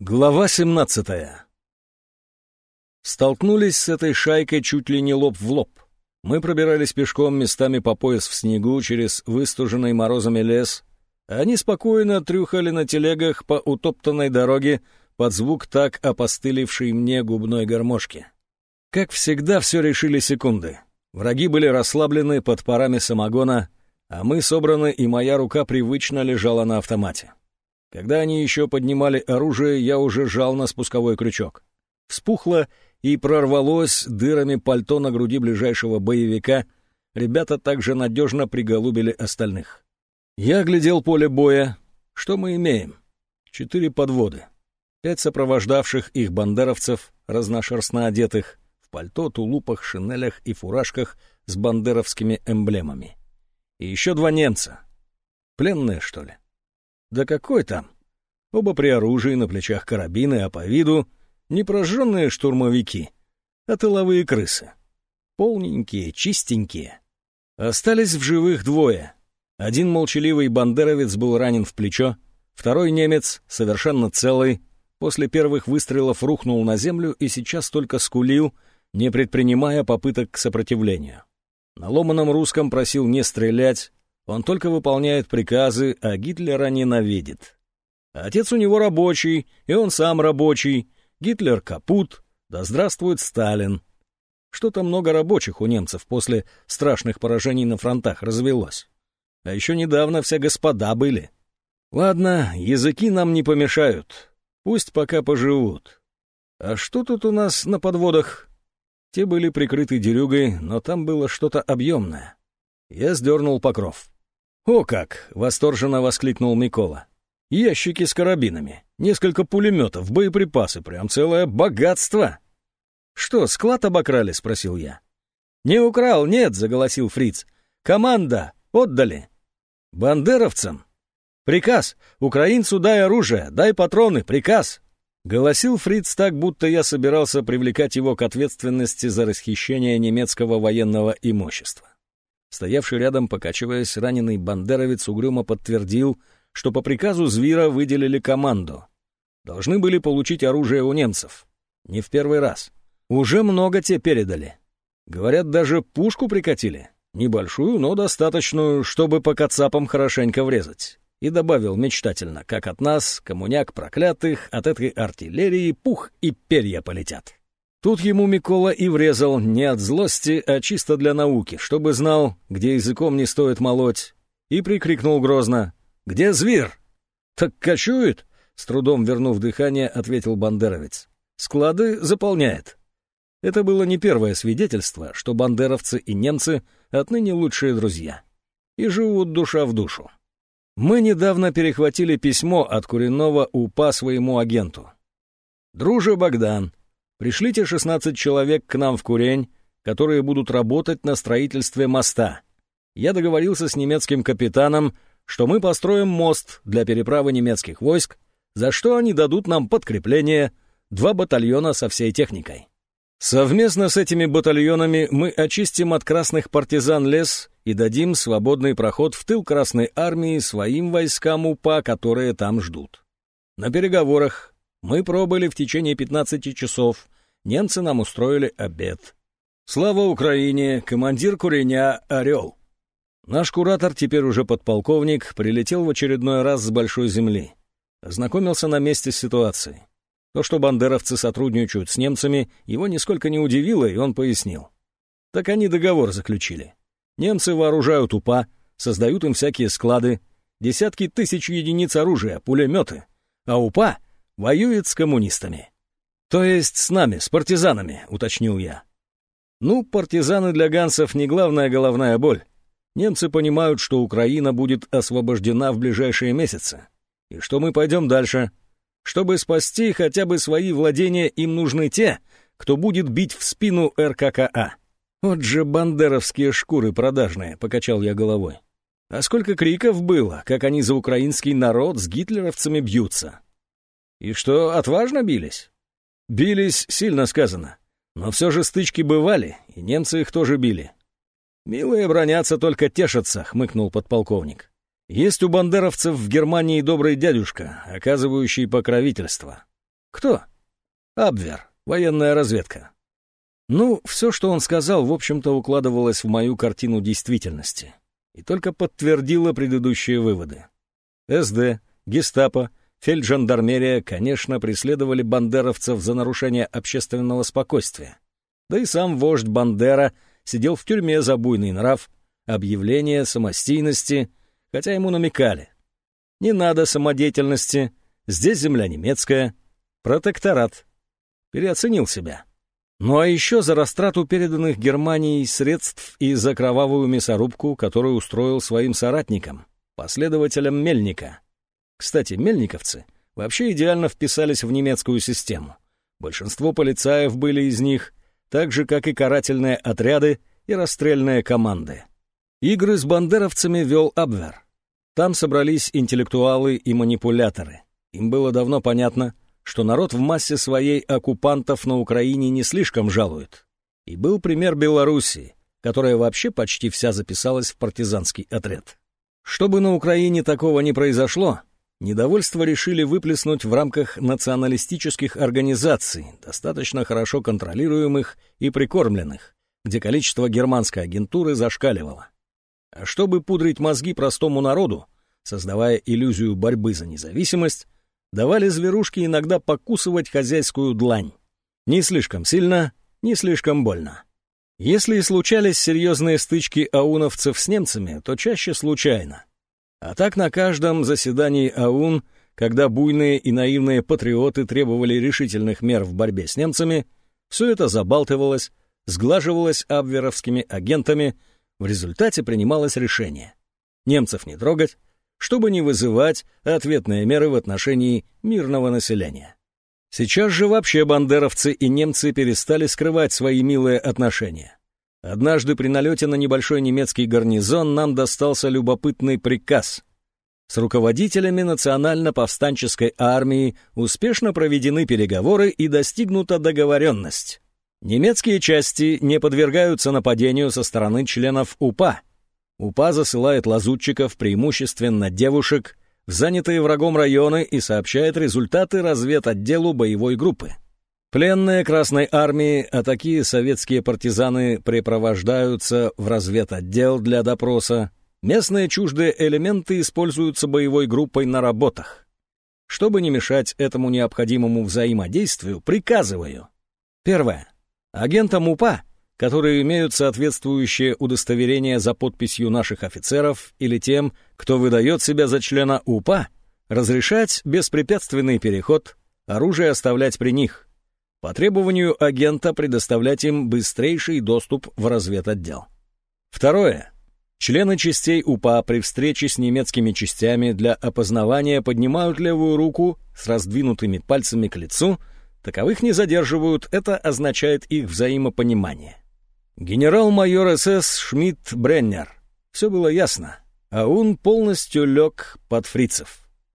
Глава 17 Столкнулись с этой шайкой чуть ли не лоб в лоб. Мы пробирались пешком местами по пояс в снегу через выстуженный морозами лес. Они спокойно трюхали на телегах по утоптанной дороге под звук так опостылевшей мне губной гармошки. Как всегда, все решили секунды. Враги были расслаблены под парами самогона, а мы собраны, и моя рука привычно лежала на автомате. Когда они еще поднимали оружие, я уже жал на спусковой крючок. Вспухло и прорвалось дырами пальто на груди ближайшего боевика. Ребята также надежно приголубили остальных. Я глядел поле боя. Что мы имеем? Четыре подводы. Пять сопровождавших их бандеровцев, разношерстно одетых, в пальто, тулупах, шинелях и фуражках с бандеровскими эмблемами. И еще два немца. Пленные, что ли? Да какой там? Оба при оружии, на плечах карабины, а по виду не прожженные штурмовики, а тыловые крысы. Полненькие, чистенькие. Остались в живых двое. Один молчаливый бандеровец был ранен в плечо, второй немец, совершенно целый, после первых выстрелов рухнул на землю и сейчас только скулил, не предпринимая попыток к сопротивлению. На ломаном русском просил не стрелять, он только выполняет приказы, а Гитлера ненавидит. Отец у него рабочий, и он сам рабочий. Гитлер капут, да здравствует Сталин. Что-то много рабочих у немцев после страшных поражений на фронтах развелось. А еще недавно все господа были. Ладно, языки нам не помешают. Пусть пока поживут. А что тут у нас на подводах? Те были прикрыты дерюгой, но там было что-то объемное. Я сдернул покров. «О как!» — восторженно воскликнул Микола. «Ящики с карабинами, несколько пулеметов, боеприпасы, прям целое богатство!» «Что, склад обокрали?» — спросил я. «Не украл, нет!» — заголосил Фриц. «Команда! Отдали!» «Бандеровцам!» «Приказ! Украинцу дай оружие, дай патроны, приказ!» Голосил Фриц так, будто я собирался привлекать его к ответственности за расхищение немецкого военного имущества. Стоявший рядом, покачиваясь, раненый бандеровец угрюмо подтвердил, что по приказу Звира выделили команду. Должны были получить оружие у немцев. Не в первый раз. Уже много те передали. Говорят, даже пушку прикатили. Небольшую, но достаточную, чтобы по кацапам хорошенько врезать. И добавил мечтательно, как от нас, коммуняк проклятых, от этой артиллерии пух и перья полетят. Тут ему Микола и врезал не от злости, а чисто для науки, чтобы знал, где языком не стоит молоть, и прикрикнул грозно «Где зверь?» «Так кочует?» — с трудом вернув дыхание, ответил бандеровец. «Склады заполняет». Это было не первое свидетельство, что бандеровцы и немцы отныне лучшие друзья. И живут душа в душу. Мы недавно перехватили письмо от Куренного УПА своему агенту. «Друже Богдан, Пришлите 16 человек к нам в Курень, которые будут работать на строительстве моста. Я договорился с немецким капитаном, что мы построим мост для переправы немецких войск, за что они дадут нам подкрепление, два батальона со всей техникой. Совместно с этими батальонами мы очистим от красных партизан лес и дадим свободный проход в тыл Красной Армии своим войскам УПА, которые там ждут. На переговорах мы пробыли в течение 15 часов. Немцы нам устроили обед. Слава Украине! Командир Куреня «Орел». Наш куратор, теперь уже подполковник, прилетел в очередной раз с большой земли. Ознакомился на месте с ситуацией. То, что бандеровцы сотрудничают с немцами, его нисколько не удивило, и он пояснил. Так они договор заключили. Немцы вооружают УПА, создают им всякие склады, десятки тысяч единиц оружия, пулеметы. А УПА Воюет с коммунистами. То есть с нами, с партизанами, уточнил я. Ну, партизаны для ганцев не главная головная боль. Немцы понимают, что Украина будет освобождена в ближайшие месяцы. И что мы пойдем дальше. Чтобы спасти хотя бы свои владения, им нужны те, кто будет бить в спину РККА. Вот же бандеровские шкуры продажные, покачал я головой. А сколько криков было, как они за украинский народ с гитлеровцами бьются. И что, отважно бились? Бились, сильно сказано. Но все же стычки бывали, и немцы их тоже били. «Милые бронятся, только тешатся», — хмыкнул подполковник. «Есть у бандеровцев в Германии добрый дядюшка, оказывающий покровительство. Кто? Абвер, военная разведка. Ну, все, что он сказал, в общем-то, укладывалось в мою картину действительности и только подтвердило предыдущие выводы. СД, гестапо, фельджандармерия, конечно, преследовали бандеровцев за нарушение общественного спокойствия. Да и сам вождь Бандера сидел в тюрьме за буйный нрав, объявление самостийности, хотя ему намекали. Не надо самодеятельности, здесь земля немецкая, протекторат. Переоценил себя. Ну а еще за растрату переданных Германией средств и за кровавую мясорубку, которую устроил своим соратникам, последователям Мельника. Кстати, мельниковцы вообще идеально вписались в немецкую систему. Большинство полицаев были из них, так же, как и карательные отряды и расстрельные команды. Игры с бандеровцами вел Абвер. Там собрались интеллектуалы и манипуляторы. Им было давно понятно, что народ в массе своей оккупантов на Украине не слишком жалует. И был пример Белоруссии, которая вообще почти вся записалась в партизанский отряд. Чтобы на Украине такого не произошло, недовольство решили выплеснуть в рамках националистических организаций, достаточно хорошо контролируемых и прикормленных, где количество германской агентуры зашкаливало. А чтобы пудрить мозги простому народу, создавая иллюзию борьбы за независимость, давали зверушке иногда покусывать хозяйскую длань. Не слишком сильно, не слишком больно. Если и случались серьезные стычки ауновцев с немцами, то чаще случайно. А так на каждом заседании АУН, когда буйные и наивные патриоты требовали решительных мер в борьбе с немцами, все это забалтывалось, сглаживалось абверовскими агентами, в результате принималось решение. Немцев не трогать, чтобы не вызывать ответные меры в отношении мирного населения. Сейчас же вообще бандеровцы и немцы перестали скрывать свои милые отношения. Однажды при налете на небольшой немецкий гарнизон нам достался любопытный приказ. С руководителями национально-повстанческой армии успешно проведены переговоры и достигнута договоренность. Немецкие части не подвергаются нападению со стороны членов УПА – УПА засылает лазутчиков, преимущественно девушек, в занятые врагом районы и сообщает результаты разведотделу боевой группы. Пленные Красной Армии, а такие советские партизаны препровождаются в разведотдел для допроса. Местные чуждые элементы используются боевой группой на работах. Чтобы не мешать этому необходимому взаимодействию, приказываю. Первое. Агентам УПА которые имеют соответствующее удостоверение за подписью наших офицеров или тем, кто выдает себя за члена УПА, разрешать беспрепятственный переход, оружие оставлять при них, по требованию агента предоставлять им быстрейший доступ в разведотдел. Второе. Члены частей УПА при встрече с немецкими частями для опознавания поднимают левую руку с раздвинутыми пальцами к лицу, таковых не задерживают, это означает их взаимопонимание. Генерал-майор СС Шмидт Бреннер. Все было ясно, а он полностью лег под фрицев.